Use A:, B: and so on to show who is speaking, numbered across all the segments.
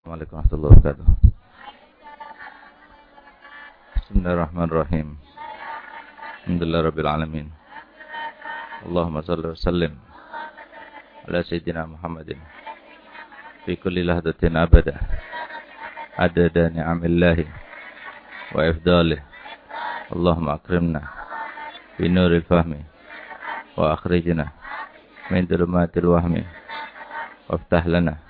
A: السلام عليكم ورحمة الله وبركاته. بسم الله الرحمن الرحيم. الحمد لله رب العالمين. اللهم صل وسلم على سيدنا محمد في كل لحظة أبدا. عدد نعم الله وإفضاله. اللهم أكرمنا بنور الفهم وأخرجنا من ظلمات الوهم. وافتح لنا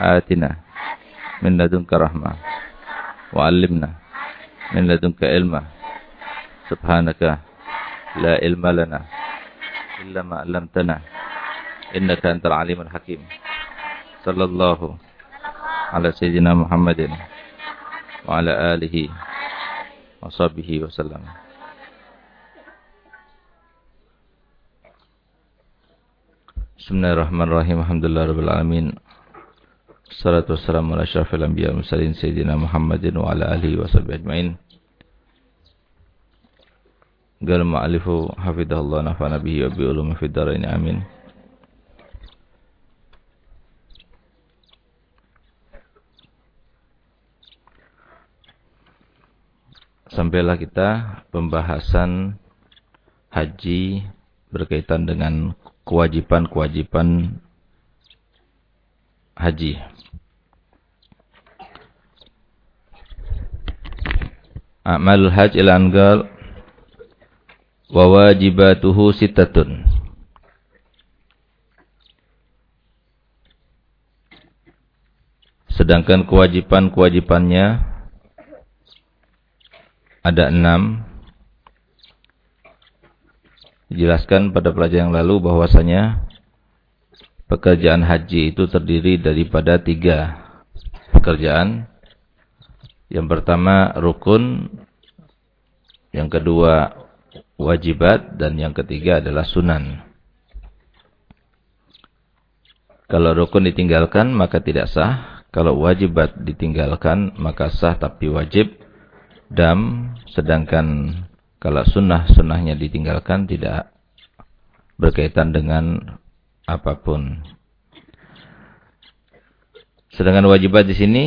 A: آتنا من لدنك رحمة. وعلمنا من لدنك علما. سبحانك لا علم لنا إلا ما علمتنا. إنك أنت العليم الحكيم. صلى الله على سيدنا محمد وعلى آله وصحبه وسلم. بسم الله الرحمن الرحيم. الحمد لله رب العالمين. Salatu wassalamu ala asyrafil anbiya wal mursalin sayyidina Muhammadin wa ala alihi wa sahbihi ajmain. Qala ma'alifu nafa'ana bihi wa bi ulumi fid dharain amin. Sampailah kita pembahasan haji berkaitan dengan kewajiban-kewajiban haji. Amal haj ila angal wa wajibatuhu sitatun. Sedangkan kewajiban-kewajibannya ada enam. Dijelaskan pada pelajaran yang lalu bahwasanya pekerjaan haji itu terdiri daripada tiga pekerjaan. Yang pertama rukun, yang kedua wajibat, dan yang ketiga adalah sunan. Kalau rukun ditinggalkan maka tidak sah. Kalau wajibat ditinggalkan maka sah tapi wajib. Dam, sedangkan kalau sunnah-sunnahnya ditinggalkan tidak berkaitan dengan apa pun. Sedangkan wajibat di sini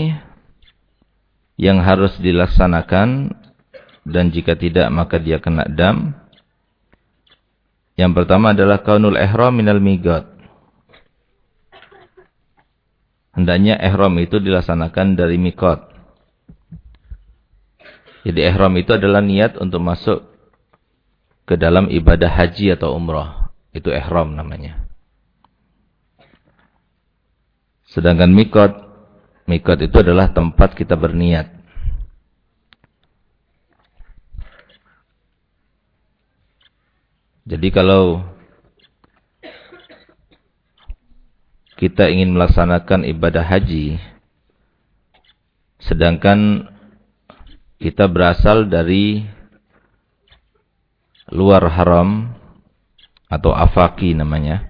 A: yang harus dilaksanakan dan jika tidak maka dia kena dam. Yang pertama adalah kaunul ihram minal migat. Hendaknya ihram itu dilaksanakan dari mikot. Jadi ihram itu adalah niat untuk masuk ke dalam ibadah haji atau umrah. Itu ihram namanya. Sedangkan mikot, mikot itu adalah tempat kita berniat. Jadi kalau kita ingin melaksanakan ibadah haji, sedangkan kita berasal dari luar haram atau afaki namanya,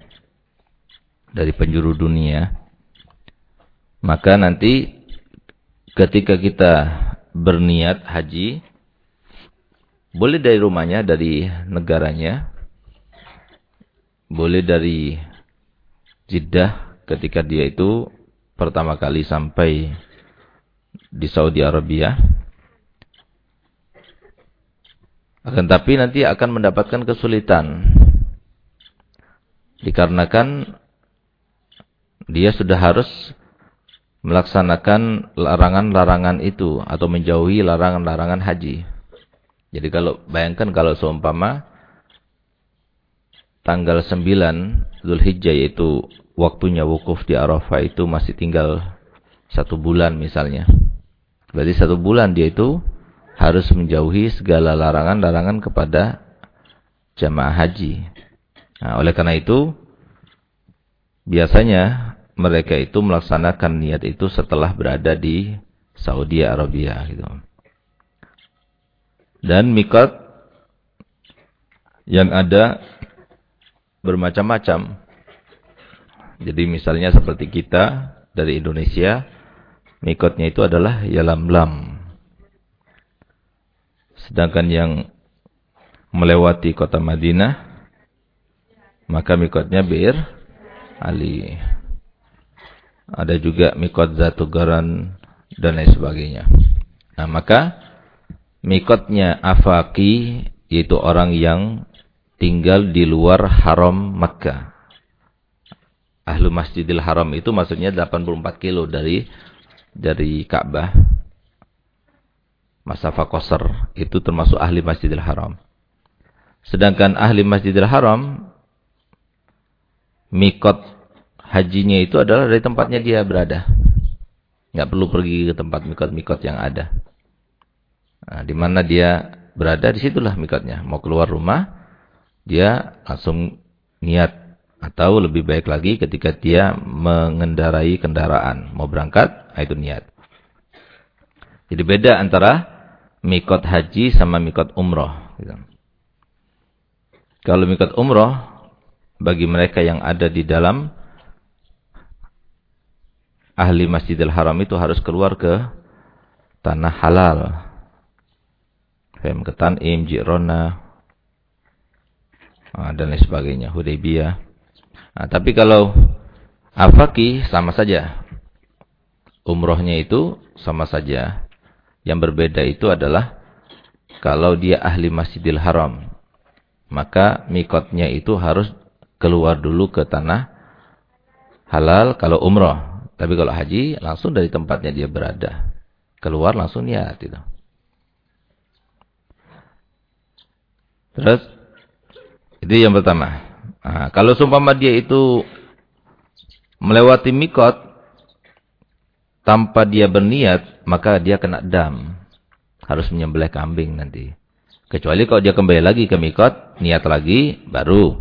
A: dari penjuru dunia, maka nanti ketika kita berniat haji, boleh dari rumahnya, dari negaranya, boleh dari Jeddah ketika dia itu pertama kali sampai di Saudi Arabia. Akan tapi nanti akan mendapatkan kesulitan. Dikarenakan dia sudah harus melaksanakan larangan-larangan itu atau menjauhi larangan-larangan haji. Jadi kalau bayangkan kalau seumpama tanggal 9 Zulhijjah yaitu waktunya wukuf di Arafah itu masih tinggal satu bulan misalnya. Berarti satu bulan dia itu harus menjauhi segala larangan-larangan kepada jamaah haji. Nah, oleh karena itu biasanya mereka itu melaksanakan niat itu setelah berada di Saudi Arabia gitu. Dan mikot yang ada bermacam-macam. Jadi misalnya seperti kita dari Indonesia, mikotnya itu adalah Yalamlam. Sedangkan yang melewati kota Madinah, maka mikotnya Bir Ali. Ada juga mikot Zatugaran dan lain sebagainya. Nah, maka mikotnya afaki yaitu orang yang tinggal di luar haram Makkah. Ahlu Masjidil Haram itu maksudnya 84 kilo dari dari Ka'bah. Masafa Qasr itu termasuk ahli Masjidil Haram. Sedangkan ahli Masjidil Haram mikot hajinya itu adalah dari tempatnya dia berada. Nggak perlu pergi ke tempat mikot-mikot yang ada. Nah, di mana dia berada, di situlah mikotnya. Mau keluar rumah, dia langsung niat. Atau lebih baik lagi ketika dia mengendarai kendaraan. Mau berangkat, nah itu niat. Jadi beda antara mikot haji sama mikot umroh. Gitu. Kalau mikot umroh, bagi mereka yang ada di dalam ahli Masjidil Haram itu harus keluar ke tanah halal. Fem ke Jirona, ah, dan lain sebagainya, Hudaybiyah. Nah, tapi kalau Afaki sama saja. Umrohnya itu sama saja. Yang berbeda itu adalah kalau dia ahli Masjidil Haram, maka mikotnya itu harus keluar dulu ke tanah halal kalau umroh. Tapi kalau haji langsung dari tempatnya dia berada. Keluar langsung niat itu. Terus itu yang pertama. Nah, kalau sumpama dia itu melewati mikot tanpa dia berniat, maka dia kena dam. Harus menyembelih kambing nanti. Kecuali kalau dia kembali lagi ke mikot, niat lagi, baru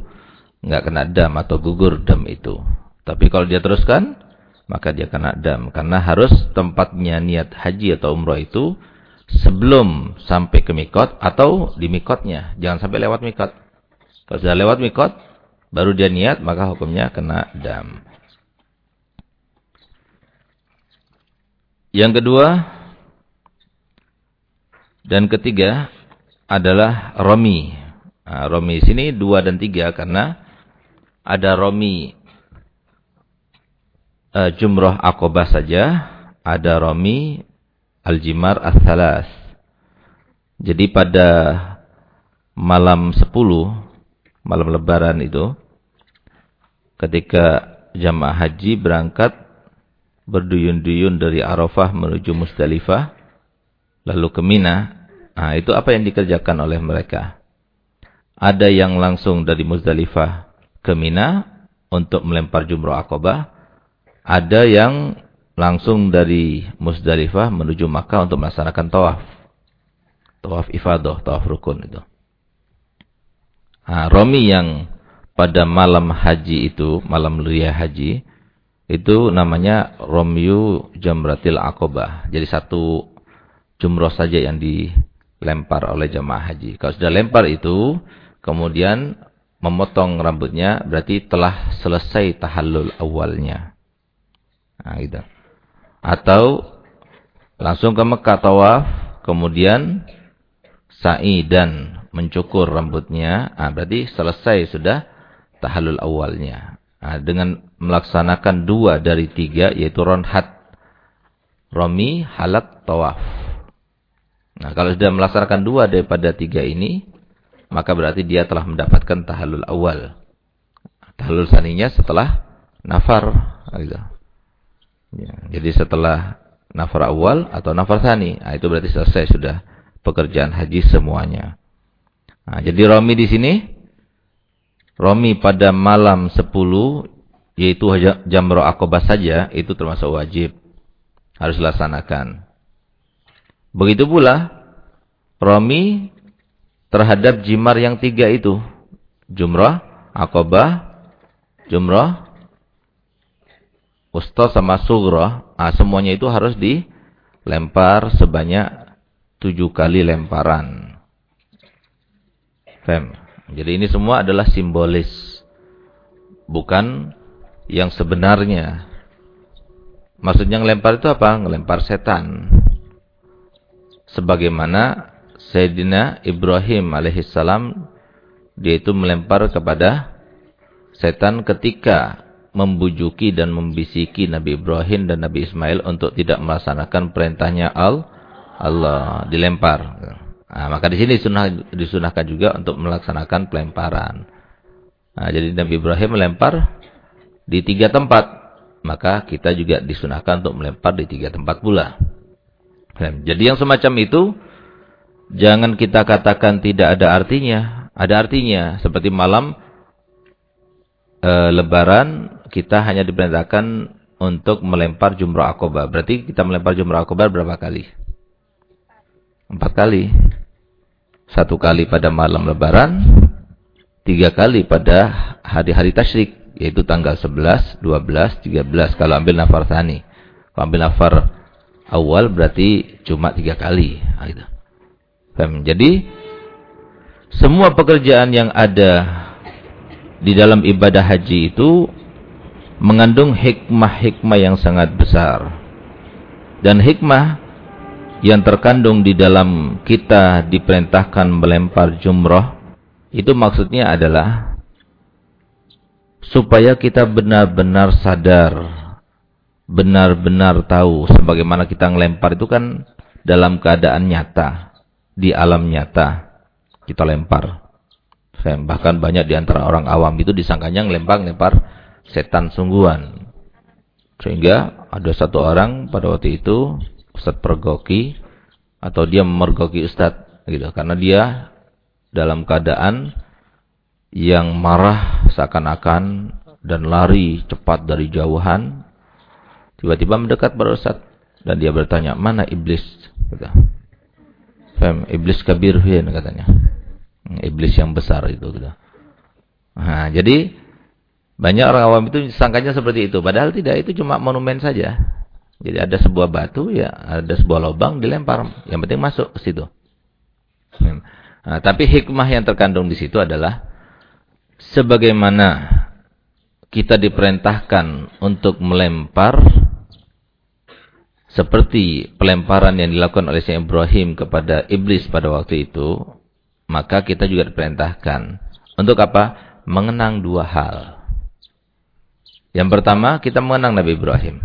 A: nggak kena dam atau gugur dam itu. Tapi kalau dia teruskan, maka dia kena dam. Karena harus tempatnya niat haji atau umroh itu sebelum sampai ke mikot atau di mikotnya. Jangan sampai lewat mikot. Kalau sudah lewat mikot, baru dia niat, maka hukumnya kena dam. Yang kedua dan ketiga adalah romi. Nah, romi sini dua dan tiga karena ada romi uh, jumrah akobah saja, ada romi aljimar as-salas. Jadi pada malam 10, malam lebaran itu, ketika jamaah haji berangkat berduyun-duyun dari Arafah menuju Musdalifah, lalu ke Mina, nah itu apa yang dikerjakan oleh mereka? Ada yang langsung dari Musdalifah ke Mina untuk melempar jumrah akobah, ada yang langsung dari Musdalifah menuju Makkah untuk melaksanakan tawaf. Tawaf ifadah, tawaf rukun itu. Nah, Romi yang pada malam haji itu, malam liyah haji, itu namanya Romyu Jamratil Aqobah. Jadi satu jumroh saja yang dilempar oleh jamaah haji. Kalau sudah lempar itu, kemudian memotong rambutnya, berarti telah selesai tahallul awalnya. Nah, gitu. Atau langsung ke Mekah tawaf, kemudian sa'i dan mencukur rambutnya. Nah, berarti selesai sudah tahallul awalnya. Nah, dengan melaksanakan dua dari tiga, yaitu ronhat, romi, halak, tawaf. Nah, kalau sudah melaksanakan dua daripada tiga ini, maka berarti dia telah mendapatkan tahallul awal. Tahallul saninya setelah nafar. Gitu. Ya, jadi setelah nafar awal atau nafar sani, nah itu berarti selesai sudah pekerjaan haji semuanya. Nah, jadi Romi di sini, Romi pada malam 10, yaitu jamro akobah saja, itu termasuk wajib. Harus dilaksanakan. Begitu pula, Romi terhadap jimar yang tiga itu. Jumrah, akobah, jumrah, Usta sama sughra, ah, semuanya itu harus dilempar sebanyak tujuh kali lemparan. Fem. Jadi ini semua adalah simbolis. Bukan yang sebenarnya. Maksudnya ngelempar itu apa? Ngelempar setan. Sebagaimana Sayyidina Ibrahim alaihissalam dia itu melempar kepada setan ketika membujuki dan membisiki Nabi Ibrahim dan Nabi Ismail untuk tidak melaksanakan perintahnya Al Allah dilempar. Nah, maka di sini disunah, disunahkan juga untuk melaksanakan pelemparan. Nah, jadi Nabi Ibrahim melempar di tiga tempat, maka kita juga disunahkan untuk melempar di tiga tempat pula. Jadi yang semacam itu jangan kita katakan tidak ada artinya, ada artinya. Seperti malam e, Lebaran kita hanya diperintahkan untuk melempar jumrah akobah. Berarti kita melempar jumrah akobah berapa kali? Empat kali. Satu kali pada malam lebaran. Tiga kali pada hari-hari tasyrik. Yaitu tanggal 11, 12, 13. Kalau ambil nafar thani. Kalau ambil nafar awal berarti cuma tiga kali. Nah, gitu. Jadi, semua pekerjaan yang ada di dalam ibadah haji itu mengandung hikmah-hikmah yang sangat besar. Dan hikmah yang terkandung di dalam kita diperintahkan melempar jumroh, itu maksudnya adalah supaya kita benar-benar sadar, benar-benar tahu sebagaimana kita ngelempar itu kan dalam keadaan nyata, di alam nyata kita lempar. Bahkan banyak di antara orang awam itu disangkanya ngelempar-ngelempar setan sungguhan. Sehingga ada satu orang pada waktu itu Ustaz pergoki atau dia memergoki Ustaz gitu. Karena dia dalam keadaan yang marah seakan-akan dan lari cepat dari jauhan tiba-tiba mendekat pada Ustaz dan dia bertanya mana iblis? Kata Fem, iblis kabir katanya iblis yang besar itu gitu. Nah, jadi banyak orang awam itu sangkanya seperti itu. Padahal tidak, itu cuma monumen saja. Jadi ada sebuah batu, ya ada sebuah lubang dilempar. Yang penting masuk ke situ. Nah, tapi hikmah yang terkandung di situ adalah sebagaimana kita diperintahkan untuk melempar seperti pelemparan yang dilakukan oleh Sayyidina Ibrahim kepada iblis pada waktu itu, maka kita juga diperintahkan untuk apa? Mengenang dua hal. Yang pertama, kita mengenang Nabi Ibrahim.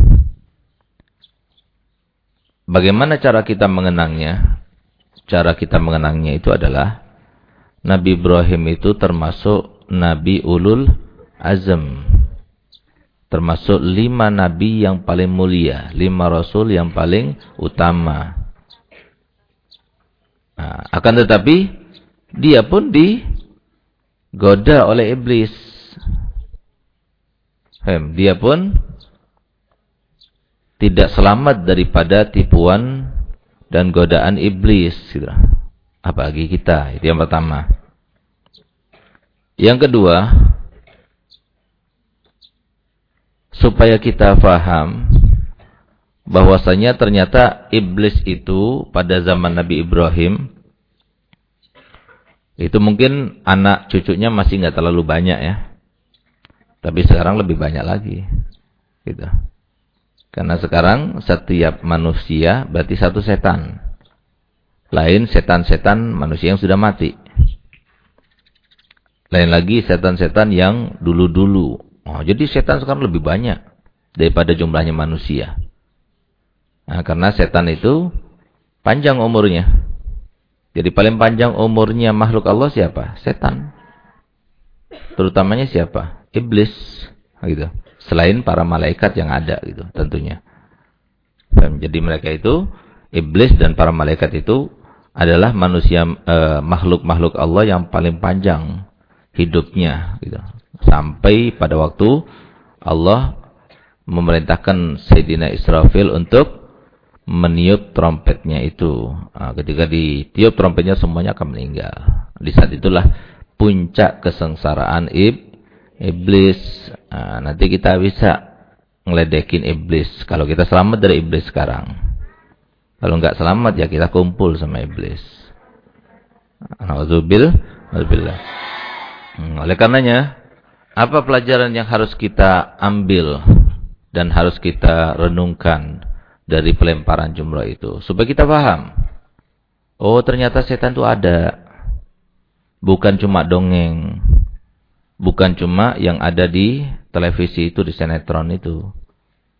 A: Bagaimana cara kita mengenangnya? Cara kita mengenangnya itu adalah Nabi Ibrahim itu termasuk Nabi Ulul Azam. Termasuk lima Nabi yang paling mulia. Lima Rasul yang paling utama. Nah, akan tetapi, dia pun digoda oleh iblis. Hem, dia pun tidak selamat daripada tipuan dan godaan iblis. Gitu. Apalagi kita, itu yang pertama. Yang kedua, supaya kita faham bahwasanya ternyata iblis itu pada zaman Nabi Ibrahim itu mungkin anak cucunya masih nggak terlalu banyak ya. Tapi sekarang lebih banyak lagi. Gitu. Karena sekarang setiap manusia berarti satu setan. Lain setan-setan manusia yang sudah mati. Lain lagi setan-setan yang dulu-dulu. Oh, jadi setan sekarang lebih banyak daripada jumlahnya manusia. Nah, karena setan itu panjang umurnya. Jadi paling panjang umurnya makhluk Allah siapa? Setan. Terutamanya siapa? iblis gitu. Selain para malaikat yang ada gitu tentunya. Jadi mereka itu iblis dan para malaikat itu adalah manusia eh, makhluk-makhluk uh, Allah yang paling panjang hidupnya gitu. Sampai pada waktu Allah memerintahkan Sayyidina Israfil untuk meniup trompetnya itu. Nah, ketika ditiup trompetnya semuanya akan meninggal. Di saat itulah puncak kesengsaraan ib iblis. Nah, nanti kita bisa ngeledekin iblis. Kalau kita selamat dari iblis sekarang. Kalau nggak selamat ya kita kumpul sama iblis. Alhamdulillah. Hmm, oleh karenanya, apa pelajaran yang harus kita ambil dan harus kita renungkan dari pelemparan jumroh itu? Supaya kita paham. Oh ternyata setan itu ada. Bukan cuma dongeng. Bukan cuma yang ada di televisi itu, di sinetron itu.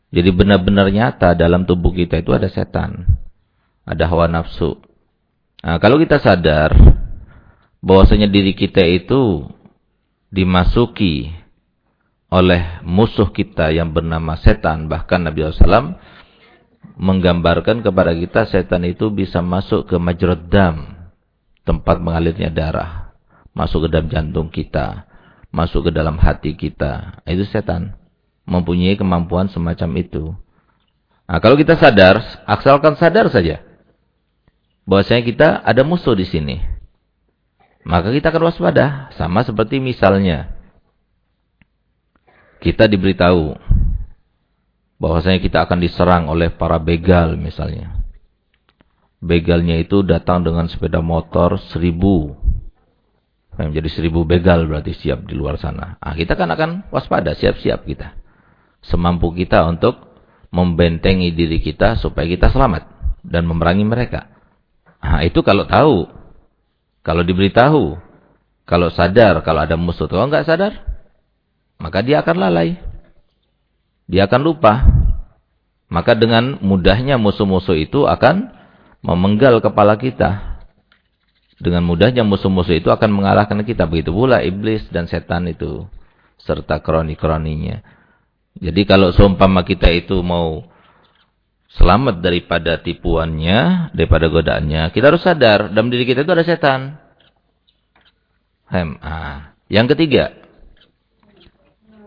A: Jadi benar-benar nyata dalam tubuh kita itu ada setan. Ada hawa nafsu. Nah, kalau kita sadar bahwasanya diri kita itu dimasuki oleh musuh kita yang bernama setan. Bahkan Nabi SAW menggambarkan kepada kita setan itu bisa masuk ke majrad dam. Tempat mengalirnya darah. Masuk ke dalam jantung kita masuk ke dalam hati kita. Itu setan. Mempunyai kemampuan semacam itu. Nah, kalau kita sadar, asalkan sadar saja. Bahwasanya kita ada musuh di sini. Maka kita akan waspada. Sama seperti misalnya. Kita diberitahu. Bahwasanya kita akan diserang oleh para begal misalnya. Begalnya itu datang dengan sepeda motor seribu menjadi seribu begal berarti siap di luar sana. Ah, kita kan akan waspada, siap-siap kita. Semampu kita untuk membentengi diri kita supaya kita selamat dan memerangi mereka. Ah, itu kalau tahu. Kalau diberitahu. Kalau sadar, kalau ada musuh. Kalau enggak sadar, maka dia akan lalai. Dia akan lupa. Maka dengan mudahnya musuh-musuh itu akan memenggal kepala kita dengan mudahnya musuh-musuh itu akan mengalahkan kita. Begitu pula iblis dan setan itu. Serta kroni-kroninya. Jadi kalau seumpama kita itu mau selamat daripada tipuannya, daripada godaannya, kita harus sadar dalam diri kita itu ada setan. Hem. Ah. Yang ketiga,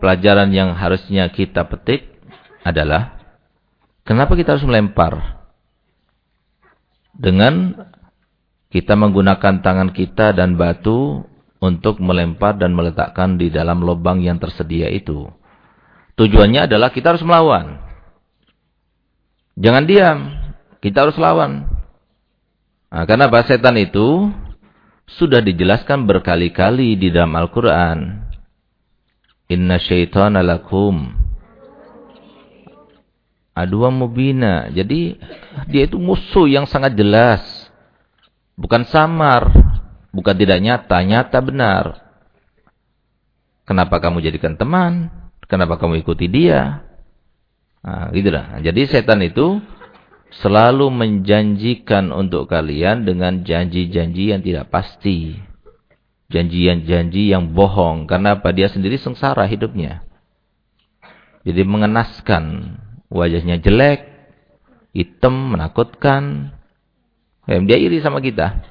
A: pelajaran yang harusnya kita petik adalah kenapa kita harus melempar dengan kita menggunakan tangan kita dan batu untuk melempar dan meletakkan di dalam lubang yang tersedia itu. Tujuannya adalah kita harus melawan. Jangan diam. Kita harus lawan. Nah, karena setan itu sudah dijelaskan berkali-kali di dalam Al-Quran. Inna syaitana lakum aduwa mubina. Jadi dia itu musuh yang sangat jelas. Bukan samar. Bukan tidak nyata. Nyata benar. Kenapa kamu jadikan teman? Kenapa kamu ikuti dia? Nah, gitu lah. Jadi setan itu selalu menjanjikan untuk kalian dengan janji-janji yang tidak pasti. Janji-janji yang bohong. Karena apa? Dia sendiri sengsara hidupnya. Jadi mengenaskan. Wajahnya jelek, hitam, menakutkan. Ya, dia iri sama kita.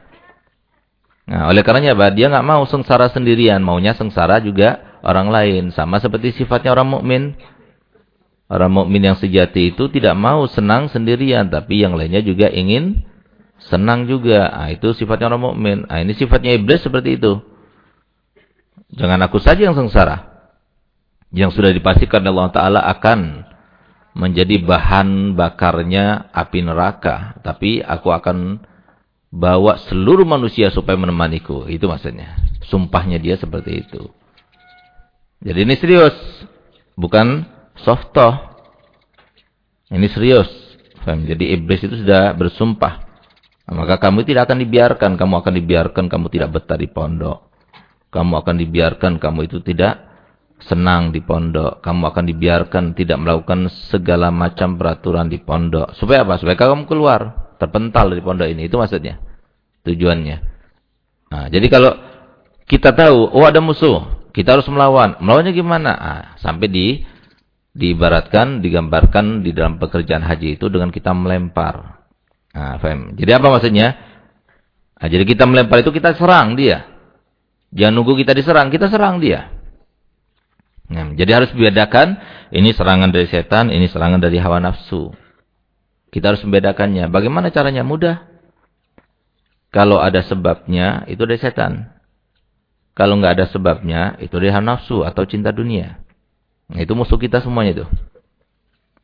A: Nah, oleh karenanya apa? Dia nggak mau sengsara sendirian, maunya sengsara juga orang lain. Sama seperti sifatnya orang mukmin. Orang mukmin yang sejati itu tidak mau senang sendirian, tapi yang lainnya juga ingin senang juga. Nah, itu sifatnya orang mukmin. Nah, ini sifatnya iblis seperti itu. Jangan aku saja yang sengsara. Yang sudah dipastikan Allah Ta'ala akan menjadi bahan bakarnya api neraka. Tapi aku akan bawa seluruh manusia supaya menemaniku. Itu maksudnya. Sumpahnya dia seperti itu. Jadi ini serius. Bukan softoh. Ini serius. Jadi iblis itu sudah bersumpah. Maka kamu tidak akan dibiarkan. Kamu akan dibiarkan. Kamu tidak betah di pondok. Kamu akan dibiarkan. Kamu itu tidak senang di pondok. Kamu akan dibiarkan tidak melakukan segala macam peraturan di pondok. Supaya apa? Supaya kamu keluar. Terpental dari pondok ini. Itu maksudnya. Tujuannya. Nah, jadi kalau kita tahu, oh ada musuh. Kita harus melawan. Melawannya gimana? Nah, sampai di diibaratkan, digambarkan di dalam pekerjaan haji itu dengan kita melempar. Nah? Jadi apa maksudnya? Nah, jadi kita melempar itu kita serang dia. Jangan nunggu kita diserang, kita serang dia. Nah, jadi harus membedakan ini serangan dari setan, ini serangan dari hawa nafsu. Kita harus membedakannya. Bagaimana caranya? Mudah. Kalau ada sebabnya, itu dari setan. Kalau nggak ada sebabnya, itu dari hawa nafsu atau cinta dunia. Nah, itu musuh kita semuanya itu.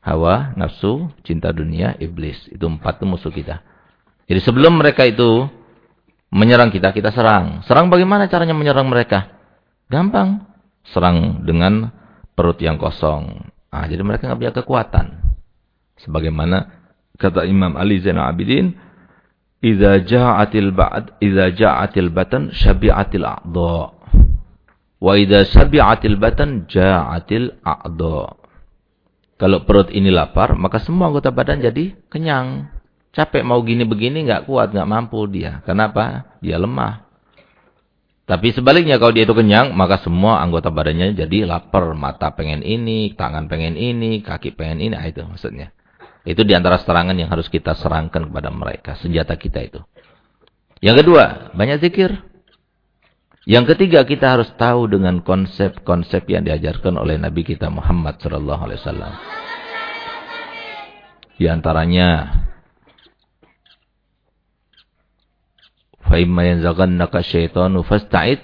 A: hawa, nafsu, cinta dunia, iblis. Itu empat itu musuh kita. Jadi sebelum mereka itu menyerang kita, kita serang. Serang bagaimana caranya menyerang mereka? Gampang. Serang dengan perut yang kosong. Nah, jadi mereka nggak punya kekuatan. Sebagaimana kata Imam Ali Zainal Abidin, "Idza ja'atil ba'd, idza ja'atil batan syabi'atil a'dha." Wa idza syabi'atil batan ja'atil a'dha. Kalau perut ini lapar, maka semua anggota badan jadi kenyang. Capek mau gini begini nggak kuat, nggak mampu dia. Kenapa? Dia lemah. Tapi sebaliknya kalau dia itu kenyang, maka semua anggota badannya jadi lapar. Mata pengen ini, tangan pengen ini, kaki pengen ini. Nah, itu maksudnya. Itu di antara serangan yang harus kita serangkan kepada mereka. Senjata kita itu. Yang kedua, banyak zikir. Yang ketiga, kita harus tahu dengan konsep-konsep yang diajarkan oleh Nabi kita Muhammad sallallahu alaihi wasallam. Di antaranya fa imma yanzaghannaka syaitanu fasta'id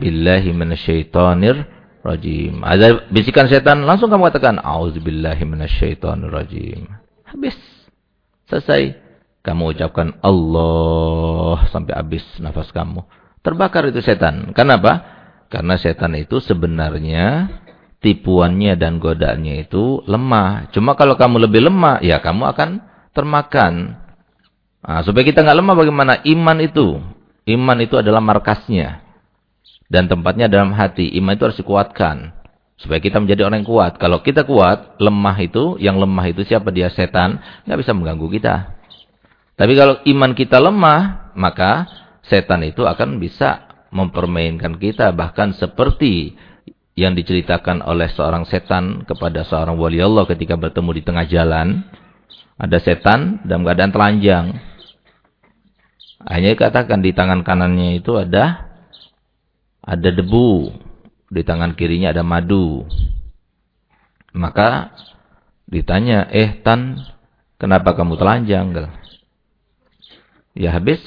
A: billahi minasyaitonir rajim. Ada bisikan setan, langsung kamu katakan auzubillahi minasyaitonir rajim. Habis. Selesai. Kamu ucapkan Allah sampai habis nafas kamu. Terbakar itu setan. Kenapa? Karena setan itu sebenarnya tipuannya dan godaannya itu lemah. Cuma kalau kamu lebih lemah, ya kamu akan termakan. Nah, supaya kita nggak lemah bagaimana? Iman itu. Iman itu adalah markasnya. Dan tempatnya dalam hati. Iman itu harus dikuatkan. Supaya kita menjadi orang yang kuat. Kalau kita kuat, lemah itu, yang lemah itu siapa dia? Setan. nggak bisa mengganggu kita. Tapi kalau iman kita lemah, maka setan itu akan bisa mempermainkan kita bahkan seperti yang diceritakan oleh seorang setan kepada seorang wali Allah ketika bertemu di tengah jalan ada setan dalam keadaan telanjang hanya dikatakan di tangan kanannya itu ada ada debu di tangan kirinya ada madu maka ditanya eh tan kenapa kamu telanjang ya habis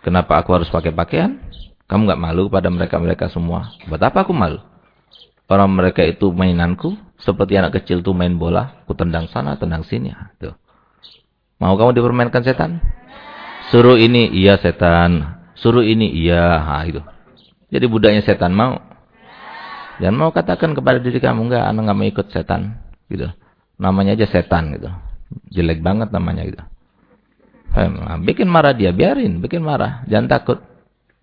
A: Kenapa aku harus pakai pakaian? Kamu nggak malu pada mereka-mereka semua? Buat apa aku malu? Orang mereka itu mainanku, seperti anak kecil tuh main bola, aku tendang sana, tendang sini. Tuh. Mau kamu dipermainkan setan? Suruh ini, iya setan. Suruh ini, iya. Ha, itu. Jadi budaknya setan mau. Jangan mau katakan kepada diri kamu, enggak, anak nggak mau ikut setan. gitu. Namanya aja setan gitu. Jelek banget namanya gitu. Bikin marah dia, biarin, bikin marah. Jangan takut.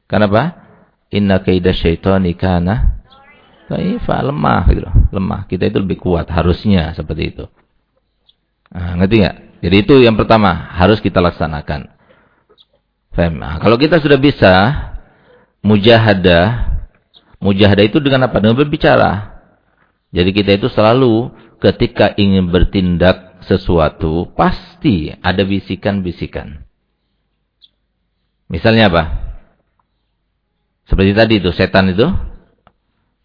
A: Kenapa? Inna kaidah syaitani kana dhaifa, lemah gitu Lemah. Kita itu lebih kuat harusnya seperti itu. Nah, ngerti enggak? Jadi itu yang pertama harus kita laksanakan. Nah, kalau kita sudah bisa mujahadah, mujahadah itu dengan apa? Dengan berbicara. Jadi kita itu selalu ketika ingin bertindak sesuatu, pasti ada bisikan-bisikan. Misalnya apa? Seperti tadi itu, setan itu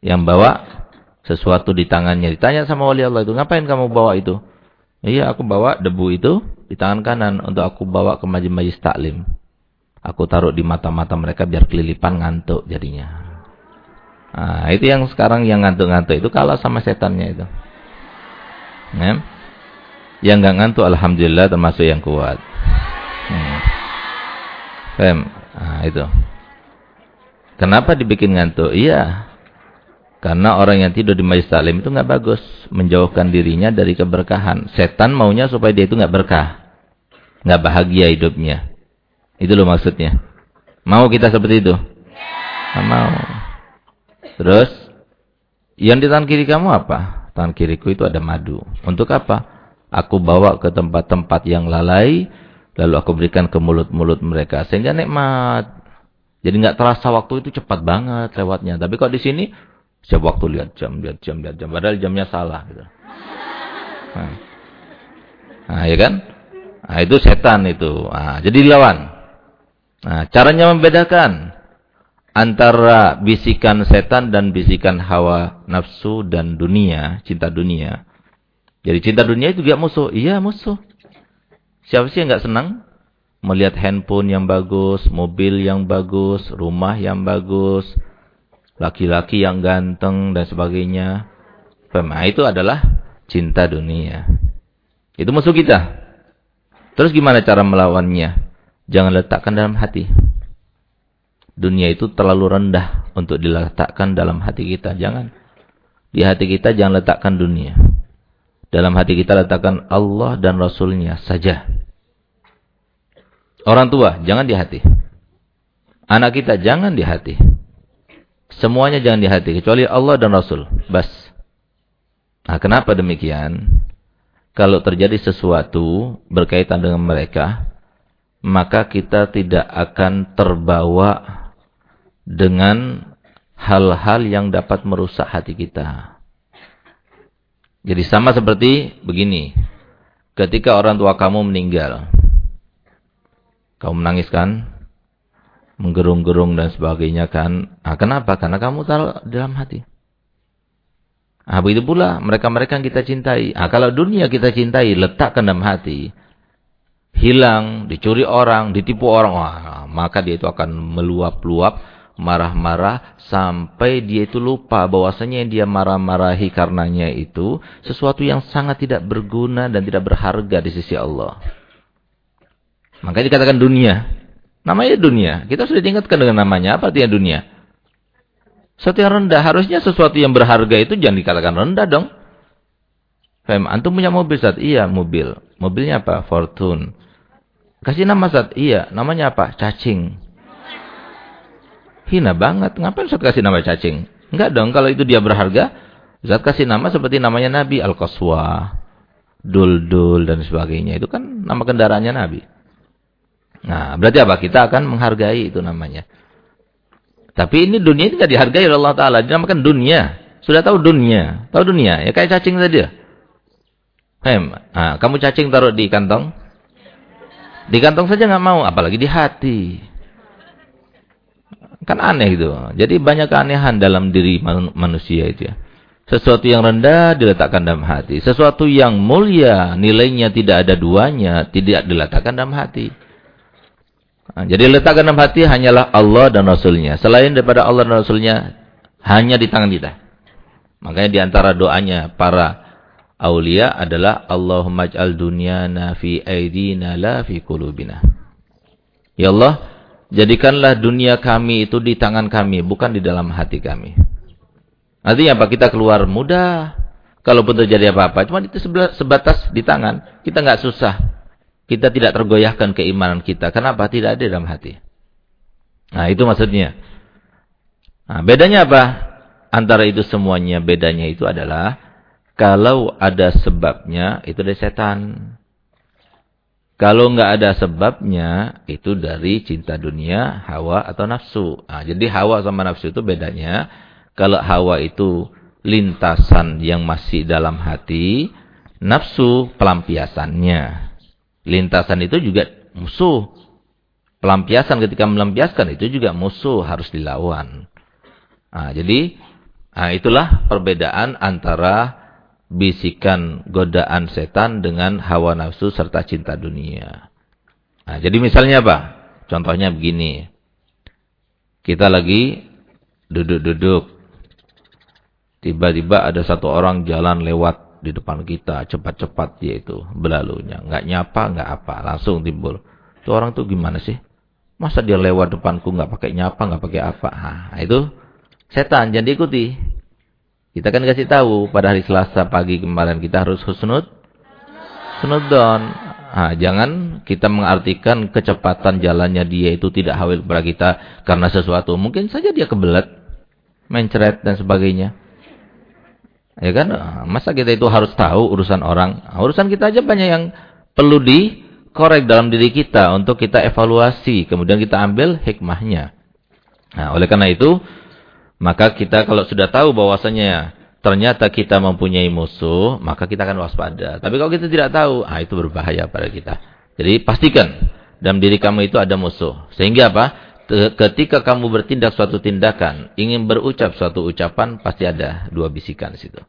A: yang bawa sesuatu di tangannya. Ditanya sama wali Allah itu, ngapain kamu bawa itu? Iya, aku bawa debu itu di tangan kanan untuk aku bawa ke majlis taklim. Aku taruh di mata-mata mereka biar kelilipan ngantuk jadinya. Nah, itu yang sekarang yang ngantuk-ngantuk itu kalah sama setannya itu. Ya. Yang nggak ngantuk alhamdulillah termasuk yang kuat. Hmm. Nah, itu. Kenapa dibikin ngantuk? Iya. Karena orang yang tidur di majlis taklim itu nggak bagus, menjauhkan dirinya dari keberkahan. Setan maunya supaya dia itu nggak berkah, nggak bahagia hidupnya. Itu loh maksudnya. Mau kita seperti itu? Nggak mau. Terus, yang di tangan kiri kamu apa? Tangan kiriku itu ada madu. Untuk apa? Aku bawa ke tempat-tempat yang lalai, lalu aku berikan ke mulut-mulut mereka sehingga nikmat. Jadi nggak terasa waktu itu cepat banget lewatnya. Tapi kalau di sini setiap waktu lihat jam, lihat jam, lihat jam. Padahal jamnya salah gitu. Nah, nah ya kan? Nah, itu setan itu. Nah, jadi lawan. Nah, caranya membedakan antara bisikan setan dan bisikan hawa nafsu dan dunia, cinta dunia. Jadi cinta dunia itu juga musuh. Iya musuh. Siapa sih yang nggak senang melihat handphone yang bagus, mobil yang bagus, rumah yang bagus, laki-laki yang ganteng dan sebagainya. Nah, itu adalah cinta dunia. Itu musuh kita. Terus gimana cara melawannya? Jangan letakkan dalam hati. Dunia itu terlalu rendah untuk diletakkan dalam hati kita. Jangan. Di hati kita jangan letakkan dunia. Dalam hati kita letakkan Allah dan Rasulnya saja. Orang tua, jangan di hati. Anak kita, jangan di hati. Semuanya jangan di hati. Kecuali Allah dan Rasul. Bas. Nah, kenapa demikian? Kalau terjadi sesuatu berkaitan dengan mereka, maka kita tidak akan terbawa dengan hal-hal yang dapat merusak hati kita. Jadi sama seperti begini. Ketika orang tua kamu meninggal. Kamu menangis kan? Menggerung-gerung dan sebagainya kan? Ah, kenapa? Karena kamu taruh dalam hati. Ah, begitu pula mereka-mereka yang kita cintai. Ah, kalau dunia kita cintai, letakkan dalam hati. Hilang, dicuri orang, ditipu orang. Wah, maka dia itu akan meluap-luap marah-marah sampai dia itu lupa bahwasanya yang dia marah-marahi karenanya itu sesuatu yang sangat tidak berguna dan tidak berharga di sisi Allah. Makanya dikatakan dunia. Namanya dunia. Kita sudah diingatkan dengan namanya. Apa artinya dunia? Sesuatu yang rendah. Harusnya sesuatu yang berharga itu jangan dikatakan rendah dong. Fem, antum punya mobil saat? Iya, mobil. Mobilnya apa? Fortune. Kasih nama saat? Iya, namanya apa? Cacing. Hina banget. Ngapain Ustaz kasih nama cacing? Enggak dong. Kalau itu dia berharga, Ustaz kasih nama seperti namanya Nabi. Al-Qaswa, Dul-Dul, dan sebagainya. Itu kan nama kendaraannya Nabi. Nah, berarti apa? Kita akan menghargai itu namanya. Tapi ini dunia itu tidak dihargai oleh Allah Ta'ala. Dinamakan dunia. Sudah tahu dunia. Tahu dunia? Ya kayak cacing saja. Hem, nah, kamu cacing taruh di kantong? Di kantong saja nggak mau, apalagi di hati. Kan aneh gitu. Jadi banyak keanehan dalam diri manusia itu ya. Sesuatu yang rendah diletakkan dalam hati. Sesuatu yang mulia, nilainya tidak ada duanya, tidak diletakkan dalam hati. Nah, jadi letakkan dalam hati hanyalah Allah dan Rasulnya. Selain daripada Allah dan Rasulnya, hanya di tangan kita. Makanya di antara doanya para aulia adalah Allahumma ij'al dunyana fi aidina la fi qulubina. Ya Allah, Jadikanlah dunia kami itu di tangan kami, bukan di dalam hati kami. Artinya apa? Kita keluar mudah. Kalaupun terjadi apa-apa, cuma itu sebatas di tangan. Kita nggak susah. Kita tidak tergoyahkan keimanan kita. Kenapa? Tidak ada dalam hati. Nah, itu maksudnya. Nah, bedanya apa? Antara itu semuanya, bedanya itu adalah kalau ada sebabnya, itu dari setan. Kalau nggak ada sebabnya, itu dari cinta dunia, hawa atau nafsu. Nah, jadi hawa sama nafsu itu bedanya. Kalau hawa itu lintasan yang masih dalam hati, nafsu pelampiasannya. Lintasan itu juga musuh. Pelampiasan ketika melampiaskan itu juga musuh, harus dilawan. Nah, jadi nah itulah perbedaan antara bisikan godaan setan dengan hawa nafsu serta cinta dunia. Nah, jadi misalnya apa? Contohnya begini. Kita lagi duduk-duduk. Tiba-tiba ada satu orang jalan lewat di depan kita. Cepat-cepat dia itu berlalunya. Nggak nyapa, nggak apa. Langsung timbul. Itu orang tuh gimana sih? Masa dia lewat depanku nggak pakai nyapa, nggak pakai apa? Nah, itu setan. Jangan diikuti. Kita kan kasih tahu pada hari Selasa pagi kemarin kita harus husnud sunudon. Nah, jangan kita mengartikan kecepatan jalannya dia itu tidak hawil kepada kita karena sesuatu. Mungkin saja dia kebelet, mencret dan sebagainya. Ya kan? Masa kita itu harus tahu urusan orang? Nah, urusan kita aja banyak yang perlu dikorek dalam diri kita untuk kita evaluasi. Kemudian kita ambil hikmahnya. Nah, oleh karena itu, maka kita kalau sudah tahu bahwasanya ternyata kita mempunyai musuh, maka kita akan waspada. Tapi kalau kita tidak tahu, ah itu berbahaya pada kita. Jadi pastikan dalam diri kamu itu ada musuh. Sehingga apa? Ketika kamu bertindak suatu tindakan, ingin berucap suatu ucapan, pasti ada dua bisikan di situ.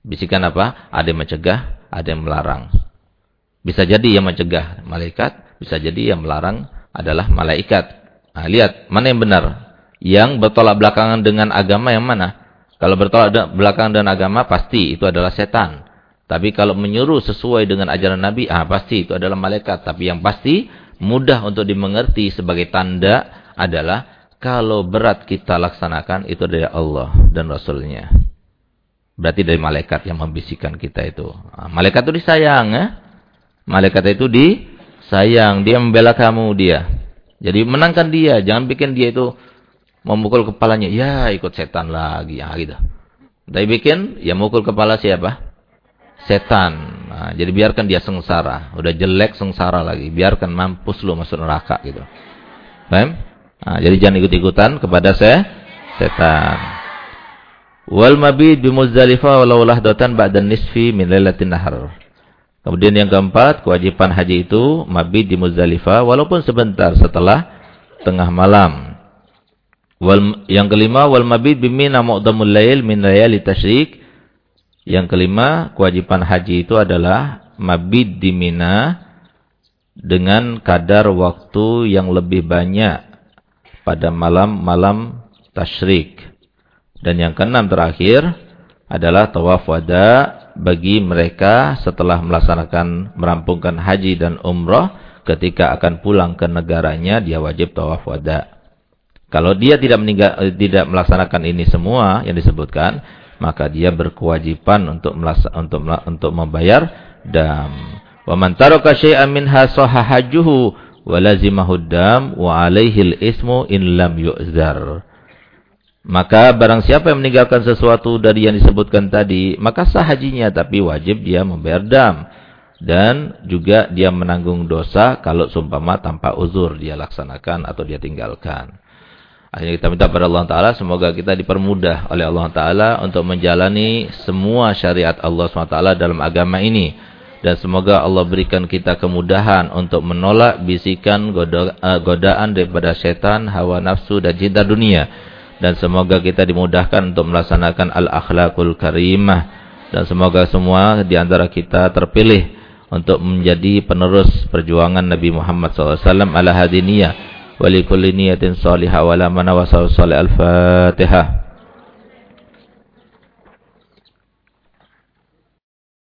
A: Bisikan apa? Ada yang mencegah, ada yang melarang. Bisa jadi yang mencegah malaikat, bisa jadi yang melarang adalah malaikat. Nah, lihat, mana yang benar? yang bertolak belakangan dengan agama yang mana? Kalau bertolak belakangan dengan agama pasti itu adalah setan. Tapi kalau menyuruh sesuai dengan ajaran Nabi, ah pasti itu adalah malaikat. Tapi yang pasti mudah untuk dimengerti sebagai tanda adalah kalau berat kita laksanakan itu dari Allah dan Rasulnya. Berarti dari malaikat yang membisikkan kita itu. Ah, malaikat itu disayang ya. Malaikat itu disayang, dia membela kamu dia. Jadi menangkan dia, jangan bikin dia itu memukul kepalanya. Ya ikut setan lagi, ya gitu. Tapi bikin, ya mukul kepala siapa? setan. Jadi biarkan dia sengsara. Udah jelek sengsara lagi. Biarkan mampus lu masuk neraka gitu. Paham? Nah, jadi jangan ikut-ikutan kepada saya setan. Wal mabid bi Muzdalifah walau lahdatan ba'da nisfi min lailatin nahar. Kemudian yang keempat, kewajiban haji itu mabid di Muzdalifah walaupun sebentar setelah tengah malam. Wal, yang kelima wal mabid bi Mina mu'dhamul lail min layali tasyrik yang kelima, kewajiban haji itu adalah mabid di Mina dengan kadar waktu yang lebih banyak pada malam-malam tasyrik. Dan yang keenam terakhir adalah tawaf wada bagi mereka setelah melaksanakan merampungkan haji dan umrah ketika akan pulang ke negaranya dia wajib tawaf wada. Kalau dia tidak meninggal, tidak melaksanakan ini semua yang disebutkan, maka dia berkewajiban untuk melasa, untuk untuk membayar dam. Wa man taraka syai'an minha sahahajuhu wa lazimahu dam wa alaihi al-ismu in lam yu'zar. Maka barang siapa yang meninggalkan sesuatu dari yang disebutkan tadi, maka sah hajinya tapi wajib dia membayar dam. Dan juga dia menanggung dosa kalau sumpama tanpa uzur dia laksanakan atau dia tinggalkan. Akhirnya kita minta kepada Allah Ta'ala semoga kita dipermudah oleh Allah Ta'ala untuk menjalani semua syariat Allah SWT dalam agama ini. Dan semoga Allah berikan kita kemudahan untuk menolak bisikan eh, godaan daripada setan, hawa nafsu dan cinta dunia. Dan semoga kita dimudahkan untuk melaksanakan al-akhlaqul karimah. Dan semoga semua di antara kita terpilih untuk menjadi penerus perjuangan Nabi Muhammad SAW ala hadiniyah. ولكل نية صالحة ولا من وصل الفاتحة.